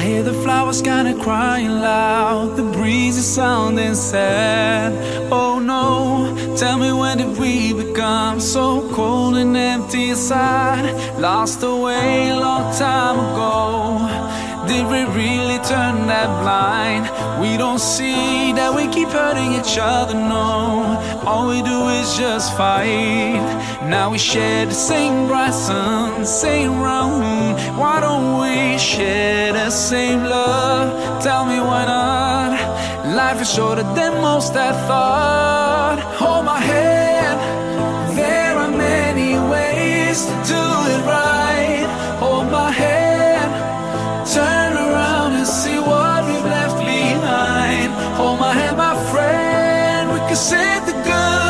hear the flowers kinda crying loud. The breeze is sounding sad. Oh no, tell me when did we become so cold and empty inside? Lost away a long time ago. Did we really turn that blind? We don't see that we keep hurting each other, no. All we do is just fight. Now we share the same bright sun, same room. Why don't we share the same love? Tell me why not? Life is shorter than most I thought. Hold my hand. There are many ways to do it right. Hold my hand. Turn around and see what we've left behind. Hold my hand, my friend. We can save the good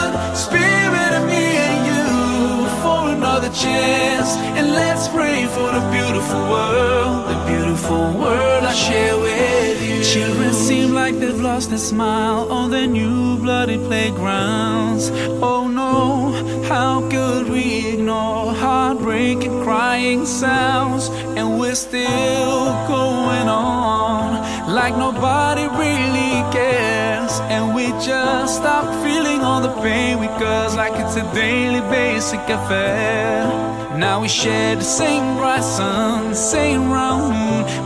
chance. And let's pray for the beautiful world, the beautiful world I share with you. Children seem like they've lost their smile on their new bloody playgrounds. Oh no, how could we ignore heartbreaking crying sounds? And we're still going on like nobody really. And we just stop feeling all the pain we because, like it's a daily basic affair. Now we share the same bright sun, same room.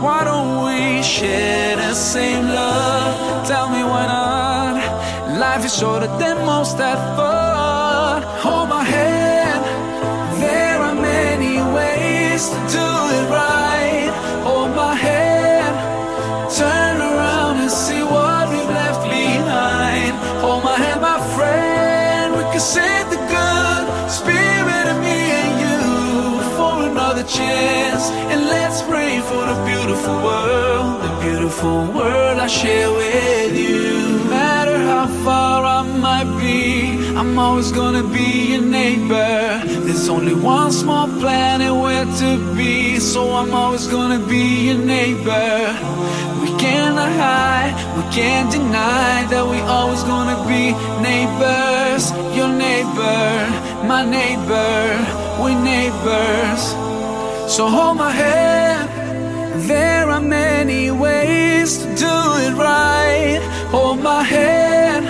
Why don't we share the same love? Tell me why not? Life is shorter than most thought. Can save the good spirit of me and you for another chance. And let's pray for the beautiful world, the beautiful world I share with you. No matter how far I might be, I'm always gonna be your neighbor. There's only one small planet where to be, so I'm always gonna be your neighbor. We cannot hide, we can't deny that we always gonna be neighbors. Your neighbor, my neighbor, we neighbors. So hold my hand. There are many ways to do it right. Hold my hand.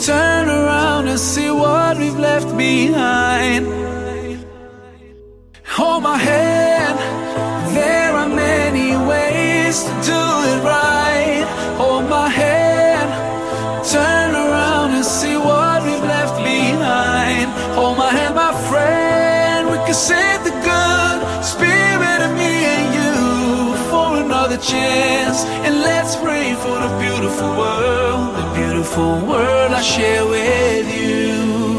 Turn around and see what we've left behind. Hold my hand. Can save the good spirit of me and you for another chance. And let's pray for the beautiful world, the beautiful world I share with